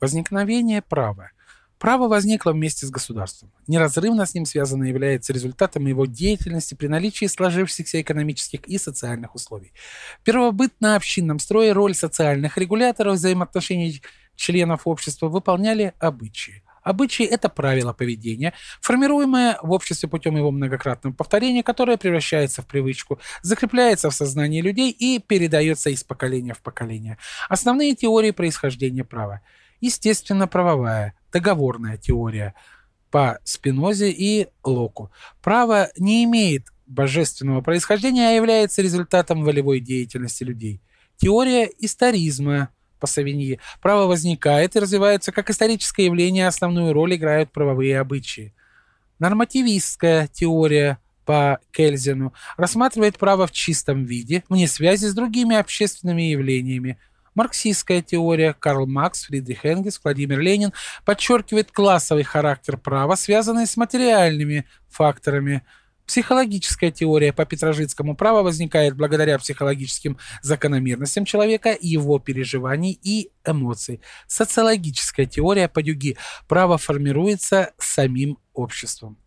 Возникновение права. Право возникло вместе с государством. Неразрывно с ним связано является результатом его деятельности при наличии сложившихся экономических и социальных условий. В первобытно-общинном строе роль социальных регуляторов взаимоотношений членов общества выполняли обычаи. Обычаи – это правила поведения, формируемое в обществе путем его многократного повторения, которое превращается в привычку, закрепляется в сознании людей и передается из поколения в поколение. Основные теории происхождения права. Естественно-правовая, договорная теория по Спинозе и Локу. Право не имеет божественного происхождения, а является результатом волевой деятельности людей. Теория историзма по Савиньи. Право возникает и развивается как историческое явление, основную роль играют правовые обычаи. Нормативистская теория по Кельзину рассматривает право в чистом виде, вне связи с другими общественными явлениями, Марксистская теория Карл Маркс, Фридрих Энгельс, Владимир Ленин подчеркивает классовый характер права, связанный с материальными факторами. Психологическая теория по Петрожицкому праву возникает благодаря психологическим закономерностям человека, его переживаний и эмоций. Социологическая теория по Дюги право формируется самим обществом.